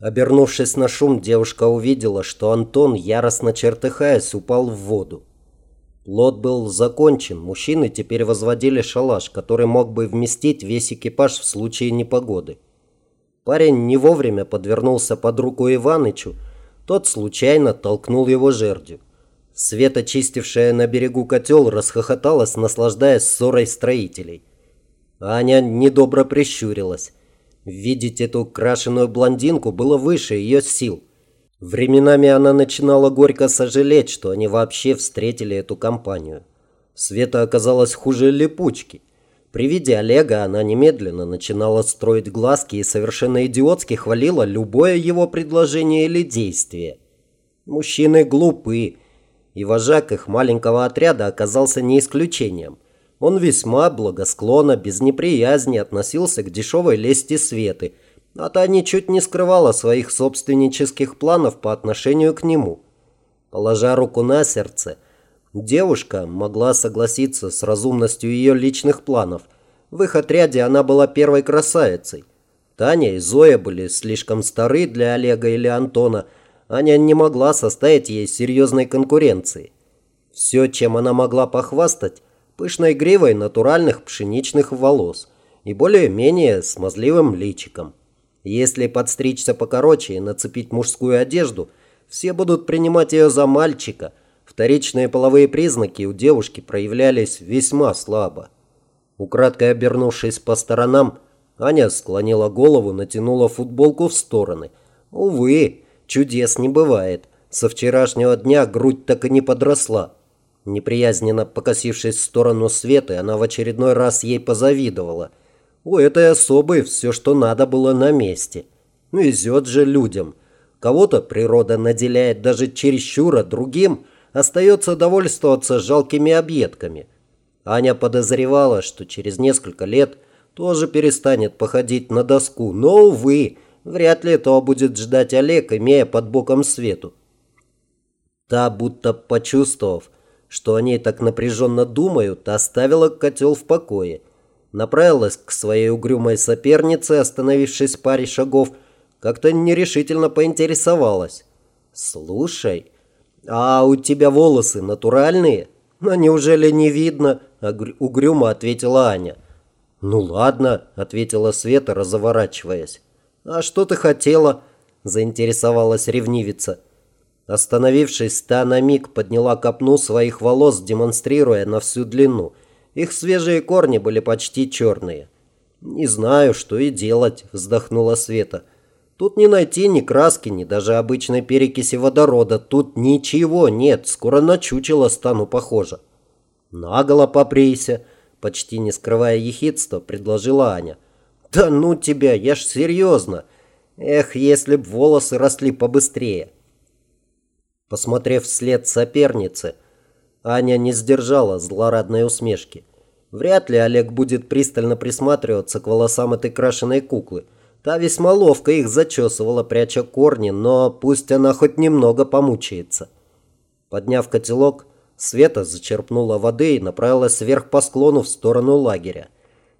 Обернувшись на шум, девушка увидела, что Антон, яростно чертыхаясь, упал в воду. Плот был закончен, мужчины теперь возводили шалаш, который мог бы вместить весь экипаж в случае непогоды. Парень не вовремя подвернулся под руку Иванычу, тот случайно толкнул его жердью. Света, чистившая на берегу котел, расхохоталась, наслаждаясь ссорой строителей. Аня недобро прищурилась. Видеть эту крашеную блондинку было выше ее сил. Временами она начинала горько сожалеть, что они вообще встретили эту компанию. Света оказалась хуже липучки. При виде Олега она немедленно начинала строить глазки и совершенно идиотски хвалила любое его предложение или действие. Мужчины глупы, и вожак их маленького отряда оказался не исключением. Он весьма благосклонно, без неприязни относился к дешевой лести Светы, а та ничуть не скрывала своих собственнических планов по отношению к нему. Положа руку на сердце, девушка могла согласиться с разумностью ее личных планов. В их отряде она была первой красавицей. Таня и Зоя были слишком стары для Олега или Антона, Аня не могла составить ей серьезной конкуренции. Все, чем она могла похвастать, пышной гривой натуральных пшеничных волос и более-менее смазливым личиком. Если подстричься покороче и нацепить мужскую одежду, все будут принимать ее за мальчика. Вторичные половые признаки у девушки проявлялись весьма слабо. Украдкой обернувшись по сторонам, Аня склонила голову, натянула футболку в стороны. Увы, чудес не бывает. Со вчерашнего дня грудь так и не подросла. Неприязненно покосившись в сторону Светы, она в очередной раз ей позавидовала. У этой особы все, что надо, было на месте. Ну, везет же людям. Кого-то природа наделяет даже чересчур, а другим остается довольствоваться жалкими объедками. Аня подозревала, что через несколько лет тоже перестанет походить на доску, но, увы, вряд ли этого будет ждать Олег, имея под боком Свету. Та, будто почувствовав, что о ней так напряженно думают, оставила котел в покое. Направилась к своей угрюмой сопернице, остановившись паре шагов, как-то нерешительно поинтересовалась. «Слушай, а у тебя волосы натуральные? Ну, неужели не видно?» – угрюмо ответила Аня. «Ну ладно», – ответила Света, разоворачиваясь. «А что ты хотела?» – заинтересовалась ревнивица. Остановившись, та на миг подняла копну своих волос, демонстрируя на всю длину. Их свежие корни были почти черные. «Не знаю, что и делать», – вздохнула Света. «Тут не найти ни краски, ни даже обычной перекиси водорода. Тут ничего нет, скоро на чучело стану похожа». «Наголо попрейся», – почти не скрывая ехидства, предложила Аня. «Да ну тебя, я ж серьезно. Эх, если б волосы росли побыстрее». Посмотрев вслед сопернице, Аня не сдержала злорадной усмешки. Вряд ли Олег будет пристально присматриваться к волосам этой крашеной куклы. Та весьма ловко их зачесывала, пряча корни, но пусть она хоть немного помучается. Подняв котелок, Света зачерпнула воды и направилась вверх по склону в сторону лагеря.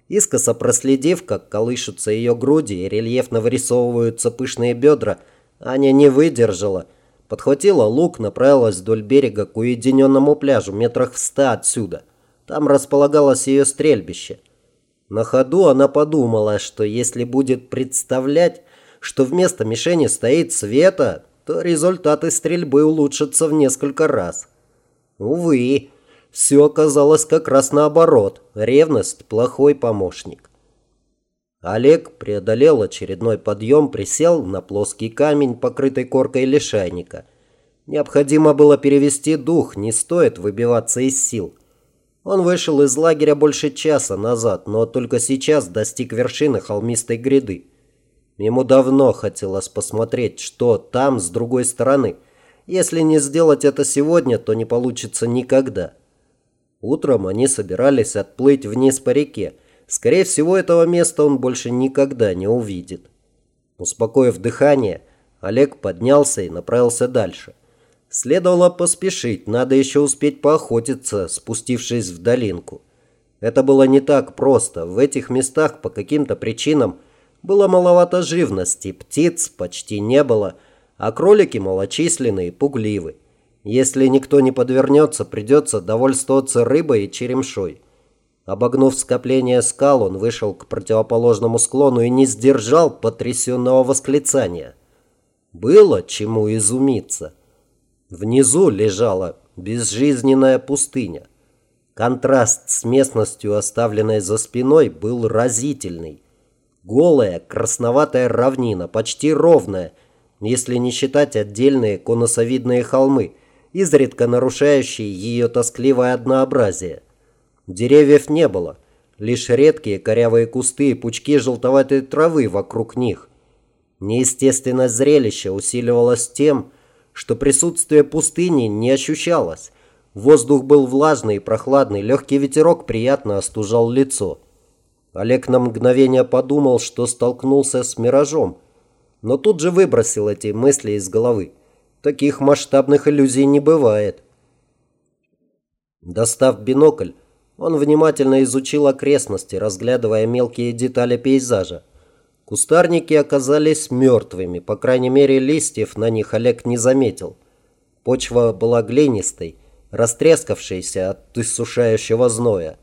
Искоса проследив, как колышутся ее груди и рельефно вырисовываются пышные бедра, Аня не выдержала – Подхватила лук, направилась вдоль берега к уединенному пляжу, метрах в ста отсюда. Там располагалось ее стрельбище. На ходу она подумала, что если будет представлять, что вместо мишени стоит Света, то результаты стрельбы улучшатся в несколько раз. Увы, все оказалось как раз наоборот. Ревность – плохой помощник. Олег преодолел очередной подъем, присел на плоский камень, покрытый коркой лишайника. Необходимо было перевести дух, не стоит выбиваться из сил. Он вышел из лагеря больше часа назад, но только сейчас достиг вершины холмистой гряды. Ему давно хотелось посмотреть, что там с другой стороны. Если не сделать это сегодня, то не получится никогда. Утром они собирались отплыть вниз по реке. Скорее всего, этого места он больше никогда не увидит. Успокоив дыхание, Олег поднялся и направился дальше. Следовало поспешить, надо еще успеть поохотиться, спустившись в долинку. Это было не так просто. В этих местах по каким-то причинам было маловато живности, птиц почти не было, а кролики малочисленные, пугливы. Если никто не подвернется, придется довольствоваться рыбой и черемшой. Обогнув скопление скал, он вышел к противоположному склону и не сдержал потрясенного восклицания. Было чему изумиться. Внизу лежала безжизненная пустыня. Контраст с местностью, оставленной за спиной, был разительный. Голая, красноватая равнина, почти ровная, если не считать отдельные конусовидные холмы, изредка нарушающие ее тоскливое однообразие. Деревьев не было, лишь редкие корявые кусты и пучки желтоватой травы вокруг них. Неестественное зрелище усиливалось тем, что присутствие пустыни не ощущалось. Воздух был влажный и прохладный, легкий ветерок приятно остужал лицо. Олег на мгновение подумал, что столкнулся с миражом, но тут же выбросил эти мысли из головы. Таких масштабных иллюзий не бывает. Достав бинокль, он внимательно изучил окрестности, разглядывая мелкие детали пейзажа. Кустарники оказались мертвыми, по крайней мере листьев на них Олег не заметил. Почва была глинистой, растрескавшейся от иссушающего зноя.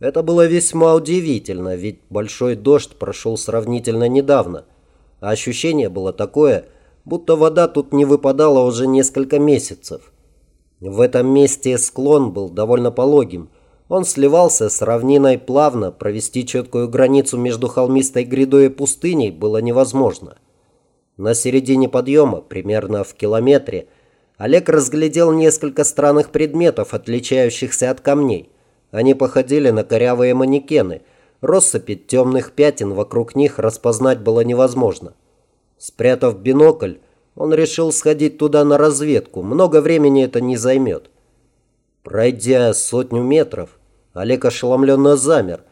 Это было весьма удивительно, ведь большой дождь прошел сравнительно недавно, а ощущение было такое, будто вода тут не выпадала уже несколько месяцев. В этом месте склон был довольно пологим, он сливался с равниной плавно, провести четкую границу между холмистой грядой и пустыней было невозможно. На середине подъема, примерно в километре, Олег разглядел несколько странных предметов, отличающихся от камней. Они походили на корявые манекены. Россыпи темных пятен вокруг них распознать было невозможно. Спрятав бинокль, он решил сходить туда на разведку. Много времени это не займет. Пройдя сотню метров, Олег ошеломленно замер.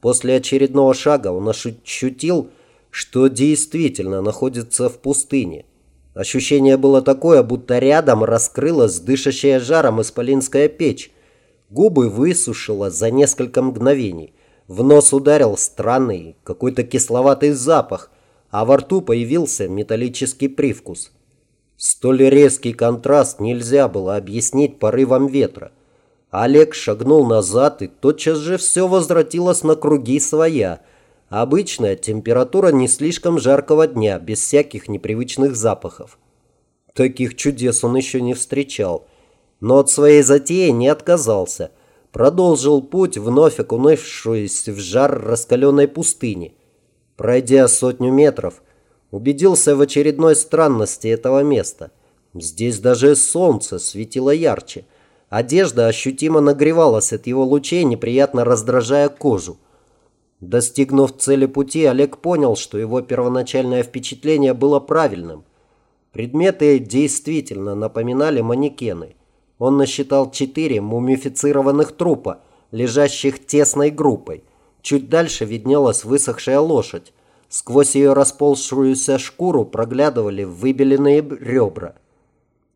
После очередного шага он ощутил, что действительно находится в пустыне. Ощущение было такое, будто рядом раскрылась дышащая жаром исполинская печь. Губы высушило за несколько мгновений. В нос ударил странный, какой-то кисловатый запах, а во рту появился металлический привкус. Столь резкий контраст нельзя было объяснить порывом ветра. Олег шагнул назад, и тотчас же все возвратилось на круги своя. Обычная температура не слишком жаркого дня, без всяких непривычных запахов. Таких чудес он еще не встречал. Но от своей затеи не отказался. Продолжил путь, вновь окунувшись в жар раскаленной пустыни. Пройдя сотню метров, убедился в очередной странности этого места. Здесь даже солнце светило ярче – Одежда ощутимо нагревалась от его лучей, неприятно раздражая кожу. Достигнув цели пути, Олег понял, что его первоначальное впечатление было правильным. Предметы действительно напоминали манекены. Он насчитал четыре мумифицированных трупа, лежащих тесной группой. Чуть дальше виднелась высохшая лошадь. Сквозь ее расползшуюся шкуру проглядывали выбеленные ребра.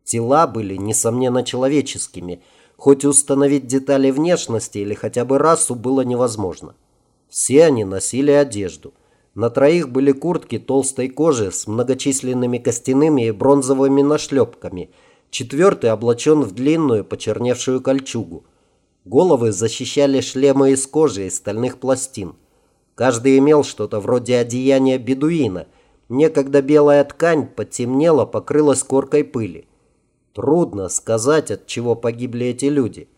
Тела были, несомненно, человеческими, хоть установить детали внешности или хотя бы расу было невозможно. Все они носили одежду. На троих были куртки толстой кожи с многочисленными костяными и бронзовыми нашлепками. Четвертый облачен в длинную почерневшую кольчугу. Головы защищали шлемы из кожи и стальных пластин. Каждый имел что-то вроде одеяния бедуина. Некогда белая ткань потемнела, покрылась коркой пыли. Трудно сказать, от чего погибли эти люди.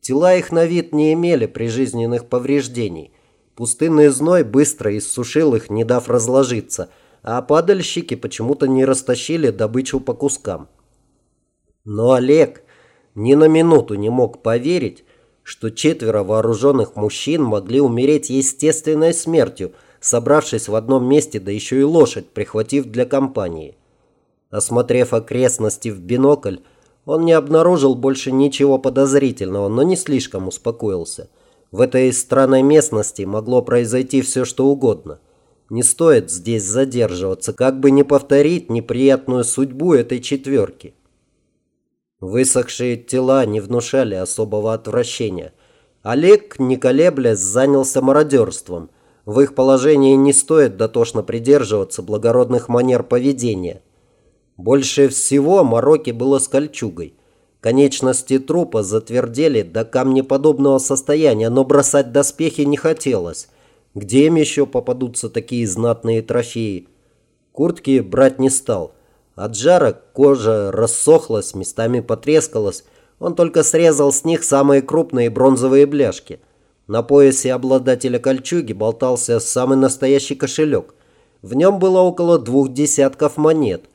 Тела их на вид не имели прижизненных повреждений. Пустынный зной быстро иссушил их, не дав разложиться, а падальщики почему-то не растащили добычу по кускам. Но Олег ни на минуту не мог поверить, что четверо вооруженных мужчин могли умереть естественной смертью, собравшись в одном месте, да еще и лошадь, прихватив для компании. Осмотрев окрестности в бинокль, он не обнаружил больше ничего подозрительного, но не слишком успокоился. В этой странной местности могло произойти все, что угодно. Не стоит здесь задерживаться, как бы не повторить неприятную судьбу этой четверки. Высохшие тела не внушали особого отвращения. Олег, не колеблясь, занялся мародерством. В их положении не стоит дотошно придерживаться благородных манер поведения. Больше всего мороки было с кольчугой. Конечности трупа затвердели до камнеподобного состояния, но бросать доспехи не хотелось. Где им еще попадутся такие знатные трофеи? Куртки брать не стал. От жара кожа рассохлась, местами потрескалась. Он только срезал с них самые крупные бронзовые бляшки. На поясе обладателя кольчуги болтался самый настоящий кошелек. В нем было около двух десятков монет.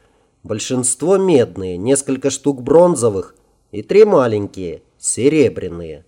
Большинство медные, несколько штук бронзовых – и три маленькие, серебряные.